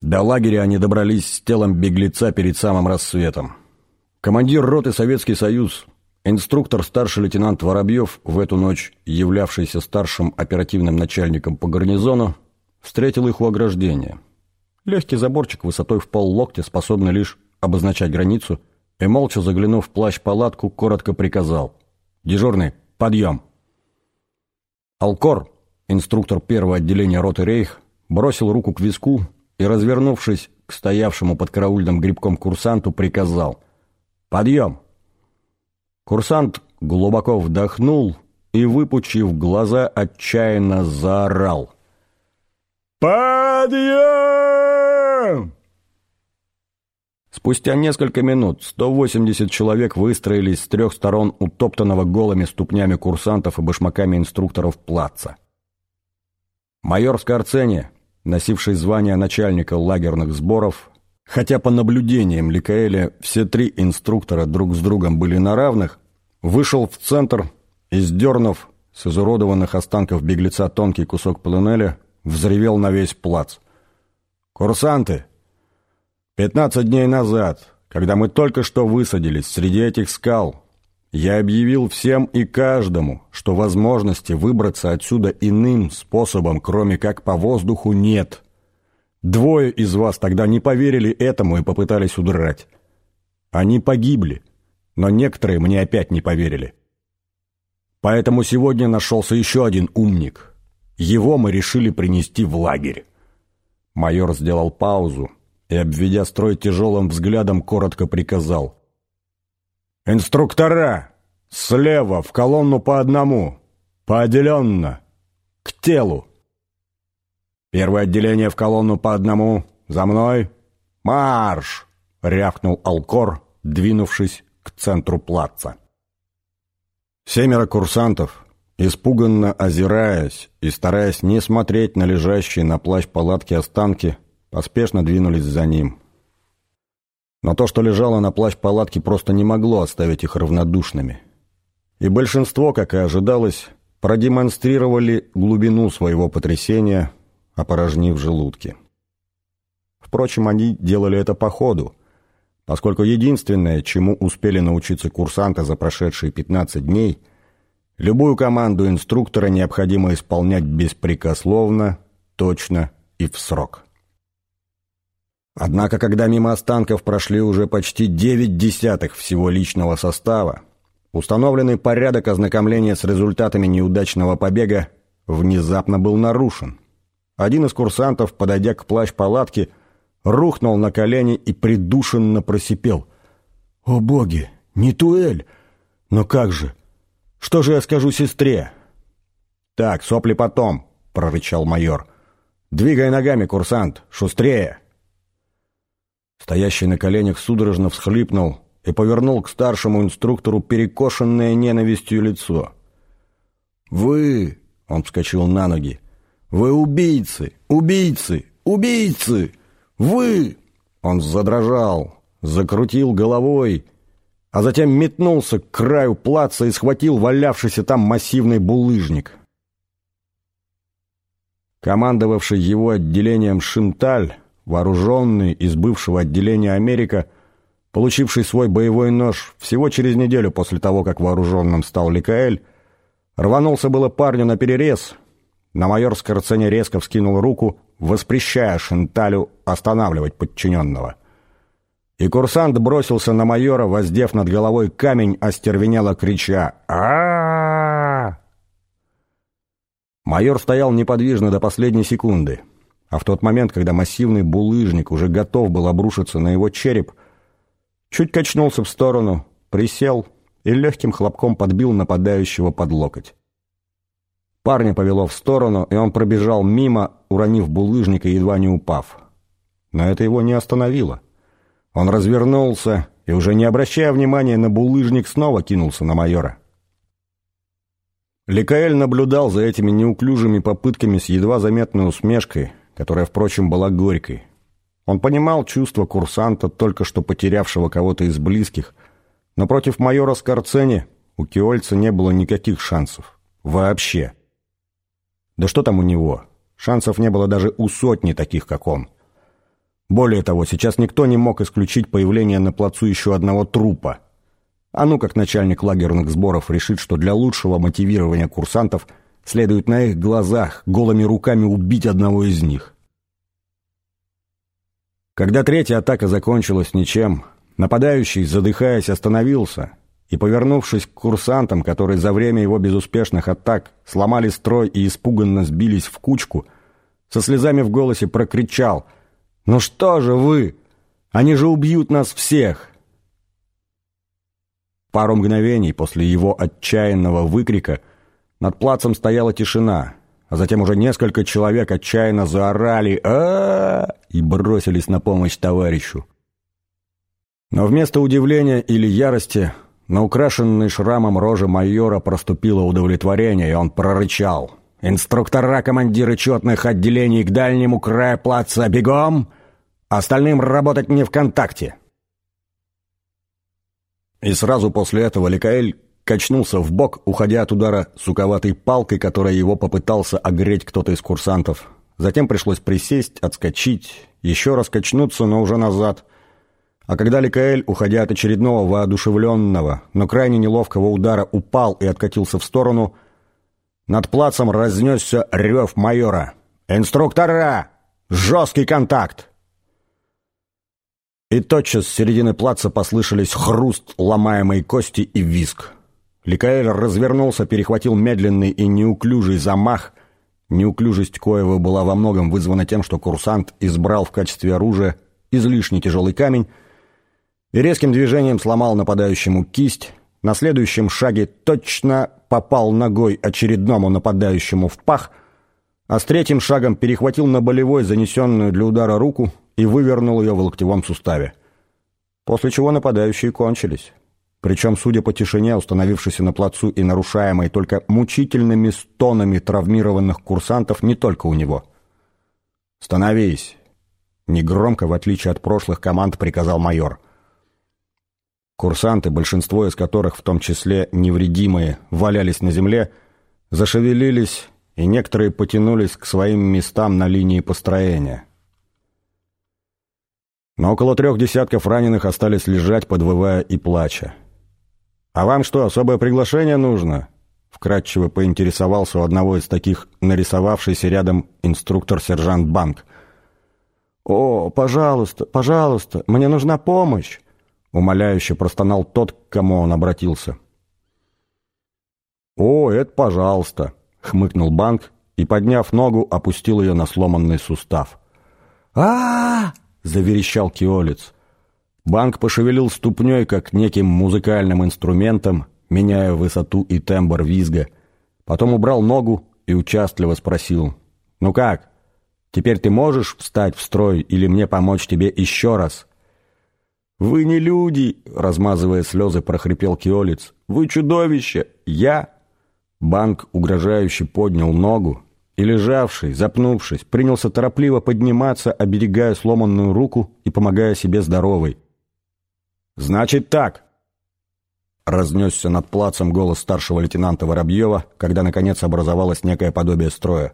До лагеря они добрались с телом беглеца перед самым рассветом. Командир роты «Советский Союз», инструктор старший лейтенант Воробьев, в эту ночь являвшийся старшим оперативным начальником по гарнизону, встретил их у ограждения. Легкий заборчик высотой в пол локтя, способный лишь обозначать границу, и, молча заглянув в плащ-палатку, коротко приказал. «Дежурный, подъем!» Алкор, инструктор первого отделения роты «Рейх», бросил руку к виску и, развернувшись к стоявшему под караульным грибком курсанту, приказал «Подъем!». Курсант глубоко вдохнул и, выпучив глаза, отчаянно заорал. «Подъем!». Спустя несколько минут 180 человек выстроились с трех сторон утоптанного голыми ступнями курсантов и башмаками инструкторов плаца. Майор Скорцени, носивший звание начальника лагерных сборов, хотя по наблюдениям Ликаэля все три инструктора друг с другом были на равных, вышел в центр и, сдернув с изуродованных останков беглеца тонкий кусок пленеля, взревел на весь плац. «Курсанты! Пятнадцать дней назад, когда мы только что высадились среди этих скал, я объявил всем и каждому, что возможности выбраться отсюда иным способом, кроме как по воздуху, нет. Двое из вас тогда не поверили этому и попытались удрать. Они погибли, но некоторые мне опять не поверили. Поэтому сегодня нашелся еще один умник. Его мы решили принести в лагерь. Майор сделал паузу и, обведя строй тяжелым взглядом, коротко приказал. «Инструктора! Слева, в колонну по одному! Поотделенно! К телу!» «Первое отделение в колонну по одному! За мной! Марш!» — рявкнул Алкор, двинувшись к центру плаца. Семеро курсантов, испуганно озираясь и стараясь не смотреть на лежащие на плащ палатки останки, поспешно двинулись за ним. Но то, что лежало на плащ палатки, просто не могло оставить их равнодушными. И большинство, как и ожидалось, продемонстрировали глубину своего потрясения, опорожнив желудки. Впрочем, они делали это по ходу, поскольку единственное, чему успели научиться курсанты за прошедшие 15 дней, любую команду инструктора необходимо исполнять беспрекословно, точно и в срок. Однако, когда мимо останков прошли уже почти девять десятых всего личного состава, установленный порядок ознакомления с результатами неудачного побега внезапно был нарушен. Один из курсантов, подойдя к плащ-палатке, рухнул на колени и придушенно просипел. «О боги! Не туэль! Но как же? Что же я скажу сестре?» «Так, сопли потом!» — прорычал майор. «Двигай ногами, курсант! Шустрее!» Стоящий на коленях судорожно всхлипнул и повернул к старшему инструктору перекошенное ненавистью лицо. «Вы!» — он вскочил на ноги. «Вы убийцы! Убийцы! Убийцы! Вы!» Он задрожал, закрутил головой, а затем метнулся к краю плаца и схватил валявшийся там массивный булыжник. Командовавший его отделением Шимталь вооруженный из бывшего отделения Америка, получивший свой боевой нож всего через неделю после того, как вооруженным стал Ликаэль, рванулся было парню на перерез, на майор Скорцене резко вскинул руку, воспрещая Шенталю останавливать подчиненного. И курсант бросился на майора, воздев над головой камень, остервенело крича а, Майор стоял неподвижно до последней секунды — а в тот момент, когда массивный булыжник уже готов был обрушиться на его череп, чуть качнулся в сторону, присел и легким хлопком подбил нападающего под локоть. Парня повело в сторону, и он пробежал мимо, уронив булыжник и едва не упав. Но это его не остановило. Он развернулся и, уже не обращая внимания на булыжник, снова кинулся на майора. Ликаэль наблюдал за этими неуклюжими попытками с едва заметной усмешкой, которая, впрочем, была горькой. Он понимал чувство курсанта, только что потерявшего кого-то из близких, но против майора Скорцени у Киольца не было никаких шансов. Вообще. Да что там у него? Шансов не было даже у сотни таких, как он. Более того, сейчас никто не мог исключить появление на плацу еще одного трупа. А ну как начальник лагерных сборов решит, что для лучшего мотивирования курсантов следует на их глазах голыми руками убить одного из них. Когда третья атака закончилась ничем, нападающий, задыхаясь, остановился и, повернувшись к курсантам, которые за время его безуспешных атак сломали строй и испуганно сбились в кучку, со слезами в голосе прокричал «Ну что же вы? Они же убьют нас всех!» Пару мгновений после его отчаянного выкрика над плацем стояла тишина, а затем уже несколько человек отчаянно заорали а, и бросились на помощь товарищу. Но вместо удивления или ярости на украшенной шрамом роже майора проступило удовлетворение, и он прорычал. «Инструктора командиры четных отделений к дальнему краю плаца бегом! Остальным работать не ВКонтакте!» И сразу после этого Ликаэль качнулся в бок, уходя от удара суковатой палкой, которой его попытался огреть кто-то из курсантов. Затем пришлось присесть, отскочить, еще раз качнуться, но уже назад. А когда Ликаэль, уходя от очередного воодушевленного, но крайне неловкого удара, упал и откатился в сторону, над плацем разнесся рев майора. «Инструктора! Жесткий контакт!» И тотчас с середины плаца послышались хруст ломаемой кости и визг. Ликаэль развернулся, перехватил медленный и неуклюжий замах. Неуклюжесть Коева была во многом вызвана тем, что курсант избрал в качестве оружия излишне тяжелый камень и резким движением сломал нападающему кисть, на следующем шаге точно попал ногой очередному нападающему в пах, а с третьим шагом перехватил на болевой занесенную для удара руку и вывернул ее в локтевом суставе. После чего нападающие кончились. Причем, судя по тишине, установившейся на плацу и нарушаемой только мучительными стонами травмированных курсантов не только у него. «Становись!» Негромко, в отличие от прошлых команд, приказал майор. Курсанты, большинство из которых, в том числе невредимые, валялись на земле, зашевелились, и некоторые потянулись к своим местам на линии построения. Но около трех десятков раненых остались лежать, подвывая и плача. «А вам что, особое приглашение нужно?» Вкратчиво поинтересовался у одного из таких нарисовавшийся рядом инструктор-сержант Банк. «О, пожалуйста, пожалуйста, мне нужна помощь!» Умоляюще простонал тот, к кому он обратился. «О, это пожалуйста!» — хмыкнул Банк и, подняв ногу, опустил ее на сломанный сустав. а, -а, -а заверещал Киолец. Банк пошевелил ступней, как неким музыкальным инструментом, меняя высоту и тембр визга. Потом убрал ногу и участливо спросил. «Ну как? Теперь ты можешь встать в строй или мне помочь тебе еще раз?» «Вы не люди!» — размазывая слезы, прохрипел Киолец. «Вы чудовище! Я...» Банк угрожающе поднял ногу, и лежавший, запнувшись, принялся торопливо подниматься, оберегая сломанную руку и помогая себе здоровой. «Значит так!» Разнесся над плацем голос старшего лейтенанта Воробьева, когда, наконец, образовалось некое подобие строя.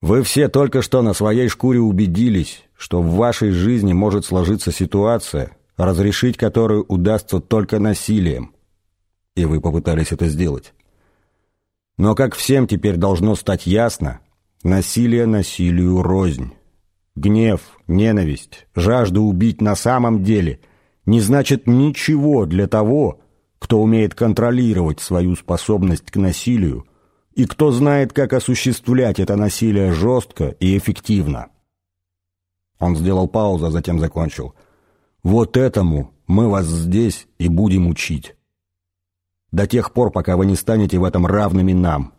«Вы все только что на своей шкуре убедились, что в вашей жизни может сложиться ситуация, разрешить которую удастся только насилием. И вы попытались это сделать. Но, как всем теперь должно стать ясно, насилие насилию рознь. Гнев, ненависть, жажда убить на самом деле – не значит ничего для того, кто умеет контролировать свою способность к насилию и кто знает, как осуществлять это насилие жестко и эффективно. Он сделал паузу, а затем закончил. «Вот этому мы вас здесь и будем учить. До тех пор, пока вы не станете в этом равными нам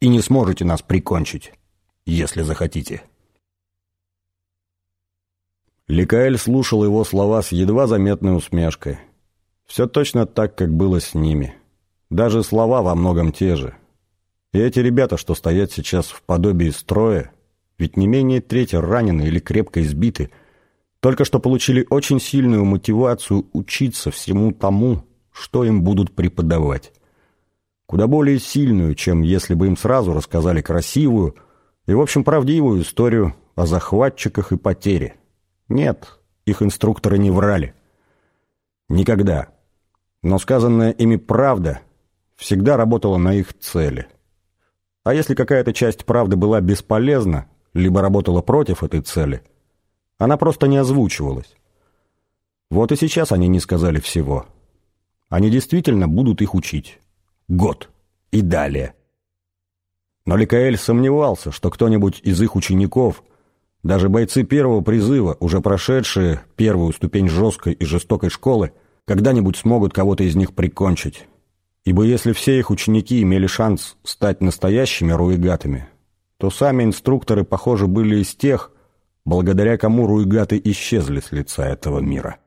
и не сможете нас прикончить, если захотите». Ликаэль слушал его слова с едва заметной усмешкой. Все точно так, как было с ними. Даже слова во многом те же. И эти ребята, что стоят сейчас в подобии строя, ведь не менее трети ранены или крепко избиты, только что получили очень сильную мотивацию учиться всему тому, что им будут преподавать. Куда более сильную, чем если бы им сразу рассказали красивую и, в общем, правдивую историю о захватчиках и потере Нет, их инструкторы не врали. Никогда. Но сказанная ими правда всегда работала на их цели. А если какая-то часть правды была бесполезна, либо работала против этой цели, она просто не озвучивалась. Вот и сейчас они не сказали всего. Они действительно будут их учить. Год. И далее. Но Ликаэль сомневался, что кто-нибудь из их учеников, даже бойцы первого призыва, уже прошедшие первую ступень жесткой и жестокой школы, когда-нибудь смогут кого-то из них прикончить. Ибо если все их ученики имели шанс стать настоящими руигатами, то сами инструкторы, похоже, были из тех, благодаря кому руигаты исчезли с лица этого мира.